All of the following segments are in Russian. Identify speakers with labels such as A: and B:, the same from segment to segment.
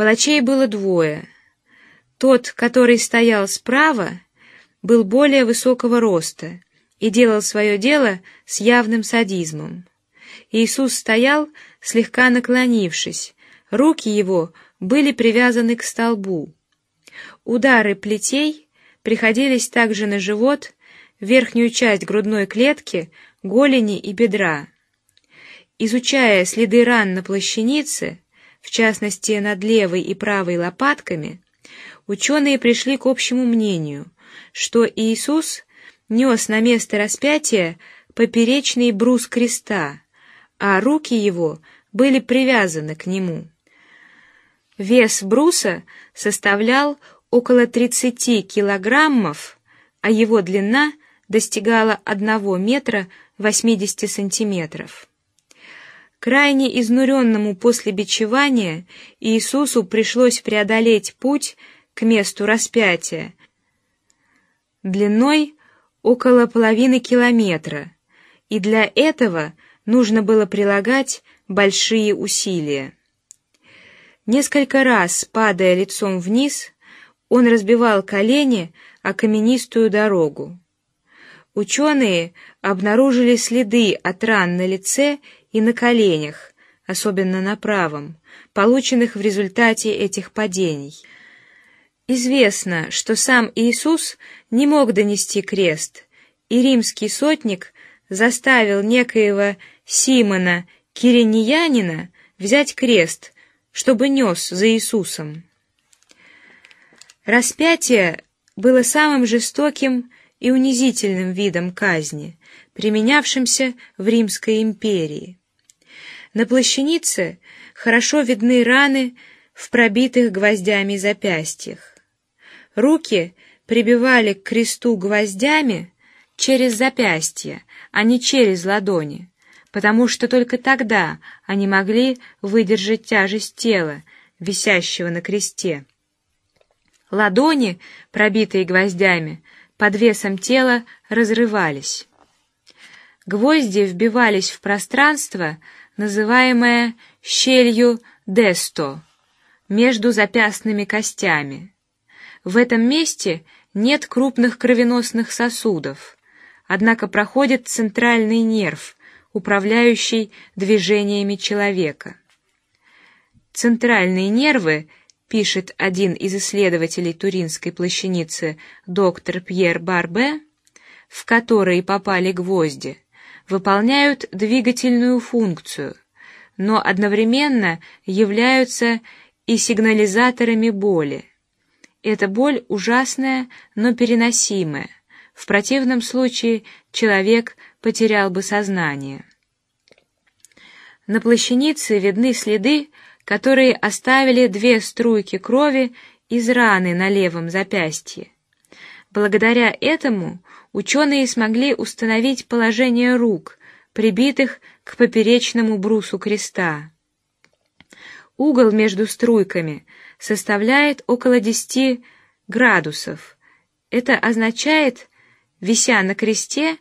A: Палачей было двое. Тот, который стоял справа, был более высокого роста и делал свое дело с явным садизмом. Иисус стоял, слегка наклонившись, руки его были привязаны к столбу. Удары плетей приходились также на живот, верхнюю часть грудной клетки, голени и бедра. Изучая следы ран на плащанице, в частности над левой и правой лопатками, ученые пришли к общему мнению, что Иисус нес на место распятия поперечный брус креста, а руки его были привязаны к нему. Вес бруса составлял около 30 килограммов, а его длина достигала одного метра 80 сантиметров. Крайне изнуренному после бичевания Иисусу пришлось преодолеть путь к месту распятия длиной около половины километра, и для этого нужно было прилагать большие усилия. Несколько раз, падая лицом вниз, он разбивал колени о каменистую дорогу. Ученые обнаружили следы от ран на лице и на коленях, особенно на правом, полученных в результате этих падений. Известно, что сам Иисус не мог донести крест, и римский сотник заставил некоего Симона Кириньянина взять крест, чтобы нес за Иисусом. Распятие было самым жестоким и унизительным видом казни, применявшимся в Римской империи. На плащанице хорошо видны раны в пробитых гвоздями запястьях. Руки прибивали к кресту гвоздями через запястья, а не через ладони, потому что только тогда они могли выдержать тяжесть тела, висящего на кресте. Ладони, пробитые гвоздями, под весом тела разрывались. Гвозди вбивались в пространство, называемое щелью десто, между запястными костями. В этом месте нет крупных кровеносных сосудов, однако проходит центральный нерв, управляющий движениями человека. Центральные нервы пишет один из исследователей Туринской плащаницы доктор Пьер Барбе, в которые попали гвозди, выполняют двигательную функцию, но одновременно являются и сигнализаторами боли. Эта боль ужасная, но переносимая. В противном случае человек потерял бы сознание. На плащанице видны следы которые оставили две струйки крови из раны на левом запястье. Благодаря этому ученые смогли установить положение рук, прибитых к поперечному брусу креста. Угол между струйками составляет около 10 градусов. Это означает, вися на кресте,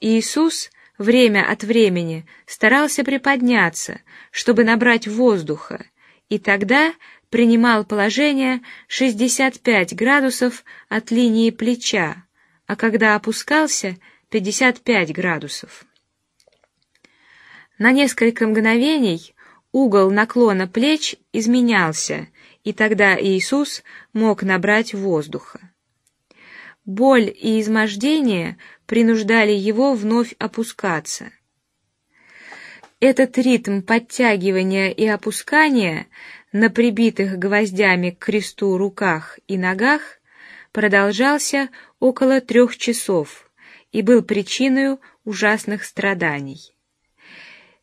A: Иисус время от времени старался приподняться, чтобы набрать воздуха, и тогда принимал положение 65 градусов от линии плеча, а когда опускался 55 градусов. На несколько мгновений угол наклона плеч изменялся, и тогда Иисус мог набрать воздуха. Боль и измождение принуждали его вновь опускаться. Этот ритм подтягивания и опускания на прибитых гвоздями к кресту руках и ногах продолжался около трех часов и был причиной ужасных страданий.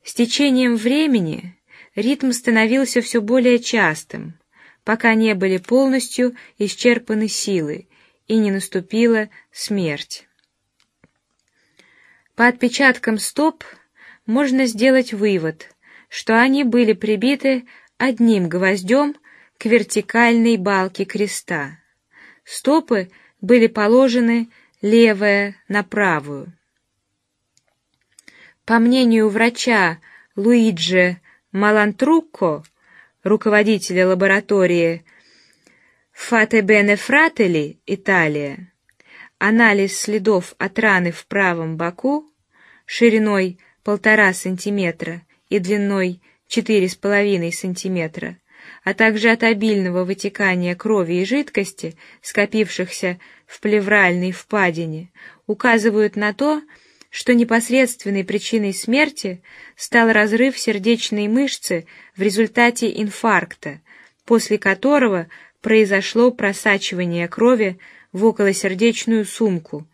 A: С течением времени ритм становился все более частым, пока не были полностью исчерпаны силы и не наступила смерть. По отпечаткам стоп можно сделать вывод, что они были прибиты одним гвоздем к вертикальной балке креста. Стопы были положены левая на правую. По мнению врача Луиджи Малантрукко, руководителя лаборатории Фате Бене Фрателли, Италия, анализ следов от раны в правом боку шириной полтора сантиметра и длиной четыре с половиной сантиметра, а также от обильного вытекания крови и жидкости, скопившихся в плевральной впадине, указывают на то, что непосредственной причиной смерти стал разрыв сердечной мышцы в результате инфаркта, после которого произошло просачивание крови в околосердечную сумку.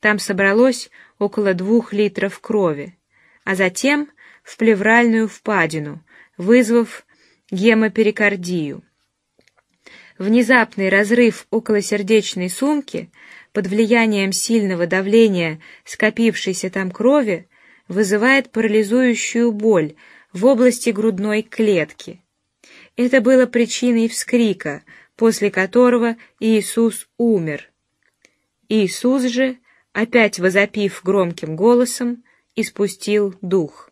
A: Там собралось около двух литров крови, а затем в плевральную впадину, вызвав гемоперикардию. Внезапный разрыв околосердечной сумки под влиянием сильного давления скопившейся там крови вызывает парализующую боль в области грудной клетки. Это было причиной вскрика, после которого Иисус умер. Иисус же, опять возопив громким голосом, испустил дух.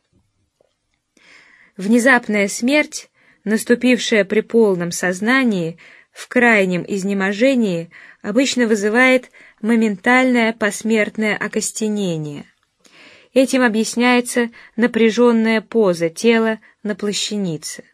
A: Внезапная смерть, наступившая при полном сознании, в крайнем изнеможении, обычно вызывает моментальное посмертное окостенение. Этим объясняется напряженная поза тела на плащанице.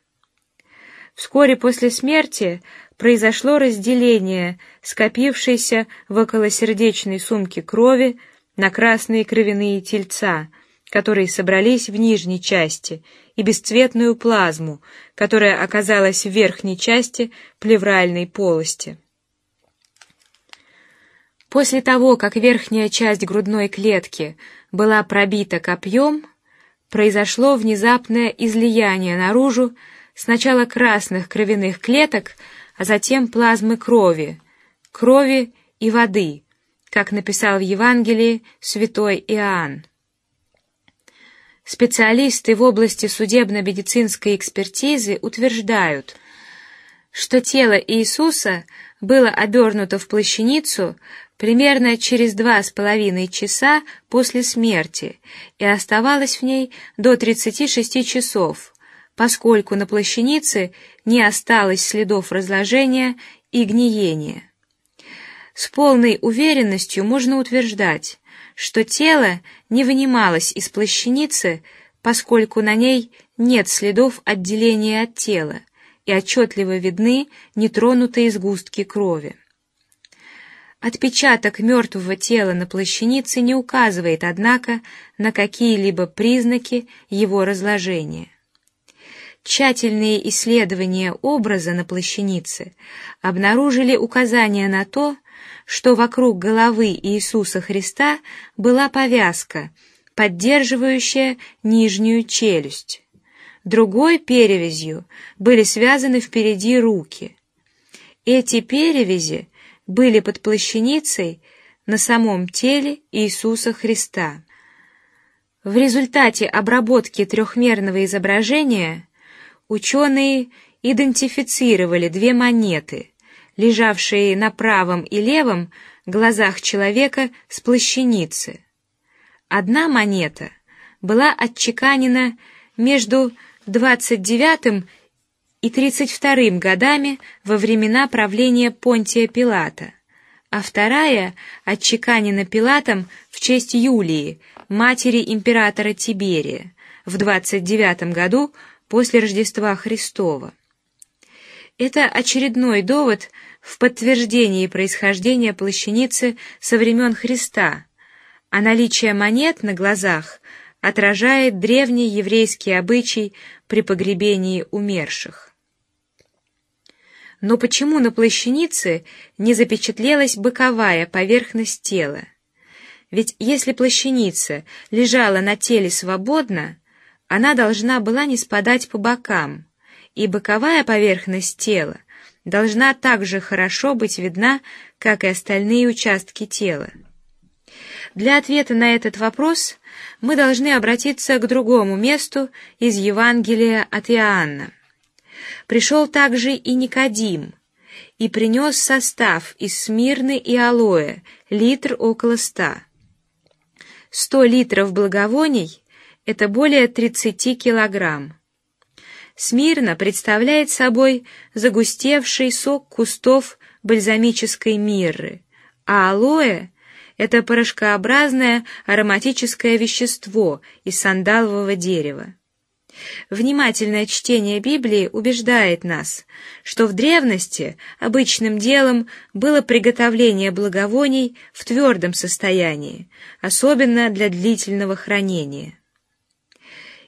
A: Вскоре после смерти произошло разделение скопившейся в околосердечной сумке крови на красные кровяные тельца, которые собрались в нижней части, и бесцветную плазму, которая оказалась в верхней части плевральной полости. После того, как верхняя часть грудной клетки была пробита копьем, произошло внезапное излияние наружу сначала красных кровяных клеток, а затем плазмы крови, крови и воды, как написал в Евангелии святой Иоанн. Специалисты в области судебно-медицинской экспертизы утверждают, что тело Иисуса было обернуто в плащаницу примерно через два с половиной часа после смерти и оставалось в ней до 36 часов, поскольку на плащанице не осталось следов разложения и гниения. С полной уверенностью можно утверждать, что тело не вынималось из плащаницы, поскольку на ней нет следов отделения от тела и отчетливо видны нетронутые сгустки крови. Отпечаток мертвого тела на плащанице не указывает, однако, на какие-либо признаки его разложения. Тщательные исследования образа на плащанице обнаружили указания на то, что вокруг головы Иисуса Христа была повязка, поддерживающая нижнюю челюсть. Другой перевязью были связаны впереди руки. Эти перевязи были под плащаницей на самом теле Иисуса Христа. В результате обработки трехмерного изображения ученые идентифицировали две монеты, лежавшие на правом и левом глазах человека с плащаницы. Одна монета была отчеканена между двадцать девятым и тридцать вторым годами во времена правления Понтия Пилата, а вторая отчеканена Пилатом в честь Юлии, матери императора Тиберия, в двадцать девятом году после Рождества Христова. Это очередной довод в подтверждении происхождения плащаницы со времен Христа, а наличие монет на глазах отражает древний еврейский обычай при погребении умерших. Но почему на плащанице не запечатлелась боковая поверхность тела? Ведь если плащаница лежала на теле свободно, она должна была не спадать по бокам и боковая поверхность тела должна также хорошо быть видна, как и остальные участки тела. Для ответа на этот вопрос мы должны обратиться к другому месту из Евангелия от Иоанна. Пришел также и Никодим и принес состав из смирны и алоэ, литр около ста. Сто литров благовоний – это более тридцати килограмм. Смирна представляет собой загустевший сок кустов бальзамической мирры, а алоэ — это порошкообразное ароматическое вещество из сандалового дерева. Внимательное чтение Библии убеждает нас, что в древности обычным делом было приготовление благовоний в твердом состоянии, особенно для длительного хранения.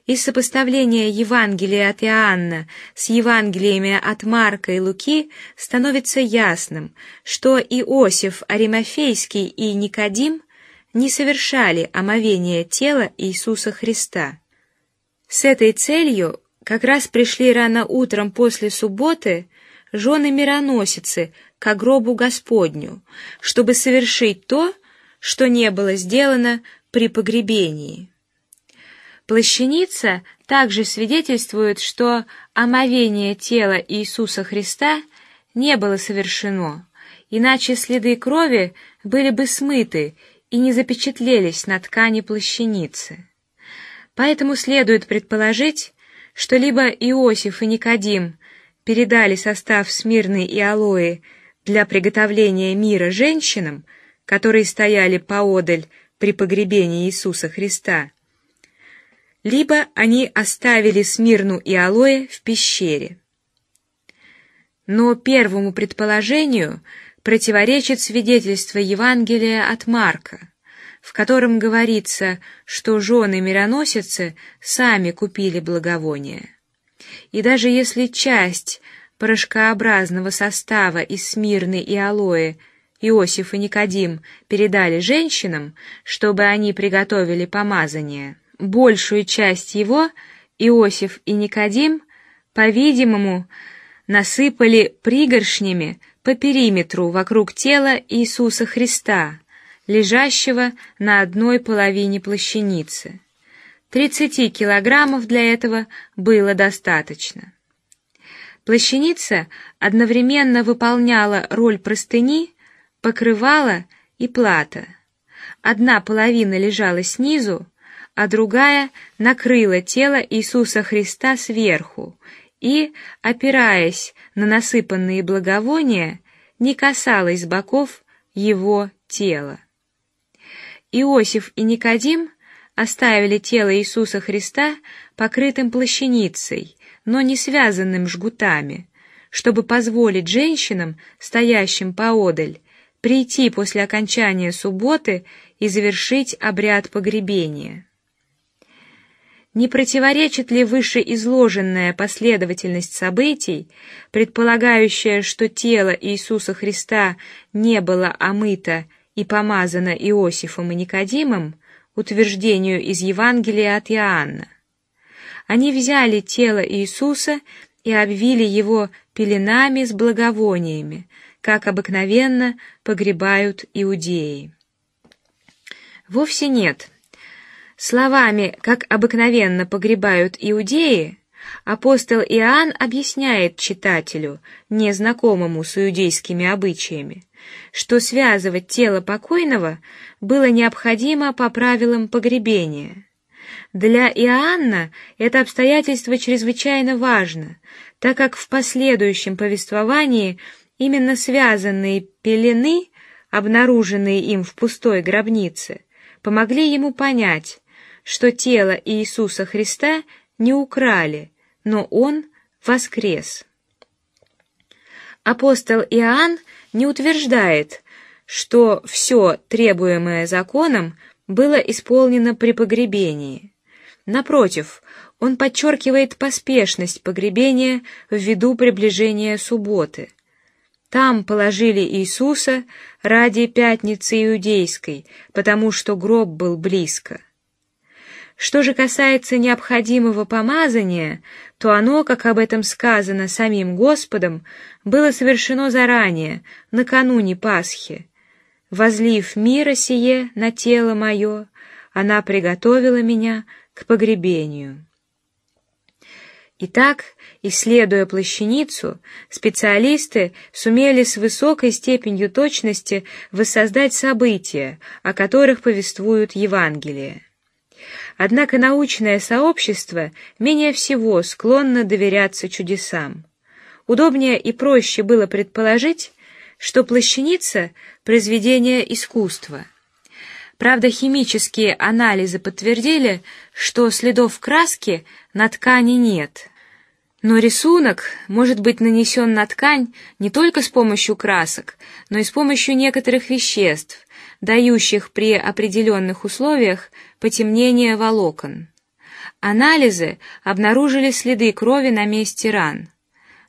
A: Из сопоставления Евангелия от Иоанна с Евангелиями от Марка и Луки становится ясным, что Иосиф Аримафейский и Никодим не совершали омовение тела Иисуса Христа. С этой целью как раз пришли рано утром после субботы жены мироносицы к гробу Господню, чтобы совершить то, что не было сделано при погребении. Плащаница также свидетельствует, что омовение тела Иисуса Христа не было совершено, иначе следы крови были бы смыты и не запечатлелись на ткани плащаницы. Поэтому следует предположить, что либо Иосиф и Никодим передали состав смирной и алоэ для приготовления мира женщинам, которые стояли поодаль при погребении Иисуса Христа, либо они оставили смирну и алоэ в пещере. Но первому предположению противоречит свидетельство Евангелия от Марка, в котором говорится, что жены мироносицы сами купили благовония. И даже если часть порошкообразного состава из смирны и алоэ Иосиф и Никодим передали женщинам, чтобы они приготовили помазание, большую часть его Иосиф и Никодим, по-видимому, насыпали пригоршнями по периметру вокруг тела Иисуса Христа, лежащего на одной половине плащаницы. Тридцати килограммов для этого было достаточно. Плащаница одновременно выполняла роль простыни, покрывала и плата. Одна половина лежала снизу, а другая накрыла тело Иисуса Христа сверху и, опираясь на насыпанные благовония, не касалась боков его тела. Иосиф и Никодим оставили тело Иисуса Христа покрытым плащаницей, но не связанным жгутами, чтобы позволить женщинам, стоящим поодаль, прийти после окончания субботы и завершить обряд погребения. Не противоречит ли вышеизложенная последовательность событий, предполагающая, что тело Иисуса Христа не было омыто и помазано Иосифом и Никодимом, утверждению из Евангелия от Иоанна? Они взяли тело Иисуса и обвили его пеленами с благовониями, как обыкновенно погребают иудеи. Вовсе нет. Словами, как обыкновенно погребают иудеи, апостол Иоанн объясняет читателю, незнакомому с иудейскими обычаями, что связывать тело покойного было необходимо по правилам погребения. Для Иоанна это обстоятельство чрезвычайно важно, так как в последующем повествовании именно связанные пелены, обнаруженные им в пустой гробнице, помогли ему понять, что тело Иисуса Христа не украли, но он воскрес. Апостол Иоанн не утверждает, что все требуемое законом было исполнено при погребении. Напротив, он подчеркивает поспешность погребения ввиду приближения субботы. Там положили Иисуса ради пятницы иудейской, потому что гроб был близко. Что же касается необходимого помазания, то оно, как об этом сказано самим Господом, было совершено заранее, накануне Пасхи. Возлив мира сие на тело мое, она приготовила меня к погребению. Итак, исследуя плащаницу, специалисты сумели с высокой степенью точности воссоздать события, о которых повествуют Евангелия. Однако научное сообщество менее всего склонно доверяться чудесам. Удобнее и проще было предположить, что плащаница — произведение искусства. Правда, химические анализы подтвердили, что следов краски на ткани нет. Но рисунок может быть нанесен на ткань не только с помощью красок, но и с помощью некоторых веществ, дающих при определенных условиях потемнение волокон. Анализы обнаружили следы крови на месте ран,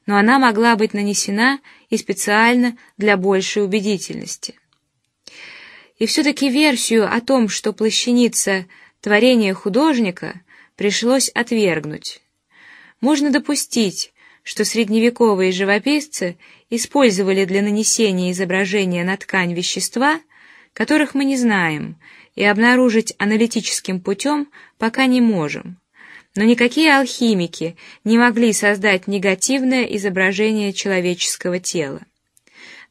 A: но она могла быть нанесена и специально для большей убедительности. И все-таки версию о том, что плащаница творение художника, пришлось отвергнуть. Можно допустить, что средневековые живописцы использовали для нанесения изображения на ткань вещества, которых мы не знаем, и обнаружить аналитическим путем пока не можем. Но никакие алхимики не могли создать негативное изображение человеческого тела.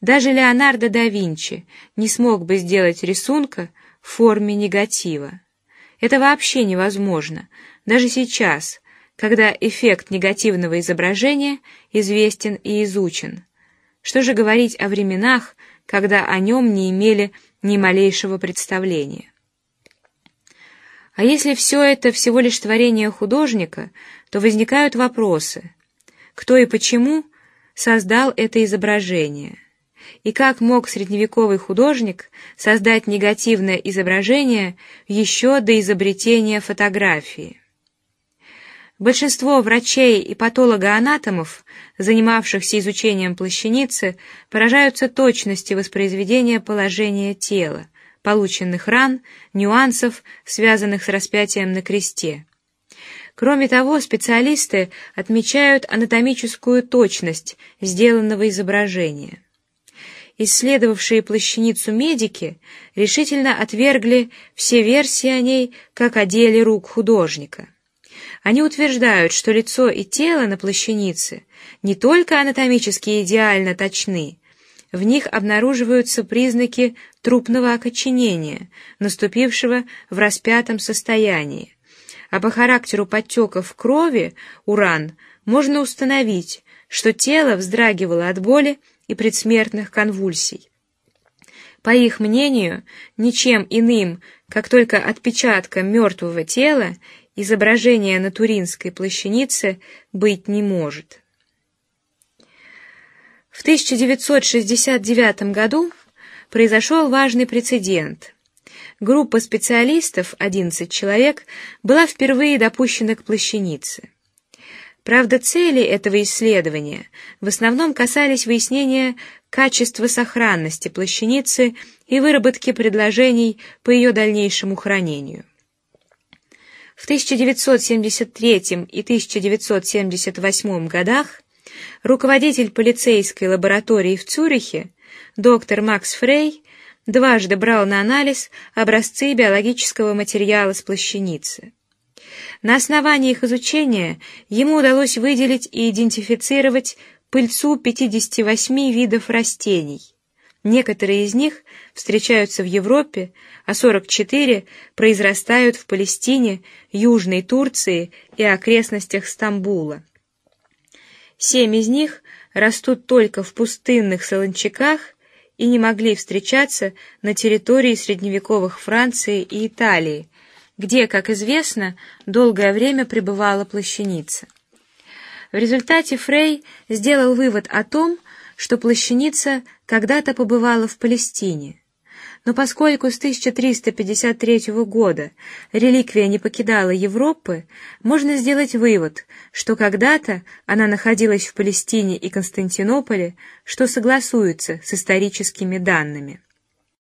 A: Даже Леонардо да Винчи не смог бы сделать рисунка в форме негатива. Это вообще невозможно, даже сейчас, когда эффект негативного изображения известен и изучен. Что же говорить о временах, когда о нем не имели ни малейшего представления? А если все это всего лишь творение художника, то возникают вопросы: кто и почему создал это изображение? И как мог средневековый художник создать негативное изображение еще до изобретения фотографии? Большинство врачей и патологоанатомов, занимавшихся изучением плащаницы, поражаются точности воспроизведения положения тела, полученных ран, нюансов, связанных с распятием на кресте. Кроме того, специалисты отмечают анатомическую точность сделанного изображения. Исследовавшие плащаницу медики решительно отвергли все версии о ней как о деле рук художника. Они утверждают, что лицо и тело на плащанице не только анатомически идеально точны, в них обнаруживаются признаки трупного окоченения, наступившего в распятом состоянии, а по характеру подтеков крови у ран можно установить, что тело вздрагивало от боли и предсмертных конвульсий. По их мнению, ничем иным, как только отпечатком мертвого тела, изображение на Туринской плащанице быть не может. В 1969 году произошел важный прецедент. Группа специалистов, 11 человек, была впервые допущена к плащанице. Правда, цели этого исследования в основном касались выяснения качества сохранности плащаницы и выработки предложений по ее дальнейшему хранению. В 1973 и 1978 годах руководитель полицейской лаборатории в Цюрихе, доктор Макс Фрей, дважды брал на анализ образцы биологического материала с плащаницы. На основании их изучения ему удалось выделить и идентифицировать пыльцу 58 видов растений. Некоторые из них встречаются в Европе, а 44 произрастают в Палестине, Южной Турции и окрестностях Стамбула. Семь из них растут только в пустынных солончаках и не могли встречаться на территории средневековых Франции и Италии, где, как известно, долгое время пребывала плащаница. В результате Фрей сделал вывод о том, что плащаница когда-то побывала в Палестине. Но поскольку с 1353 года реликвия не покидала Европы, можно сделать вывод, что когда-то она находилась в Палестине и Константинополе, что согласуется с историческими данными.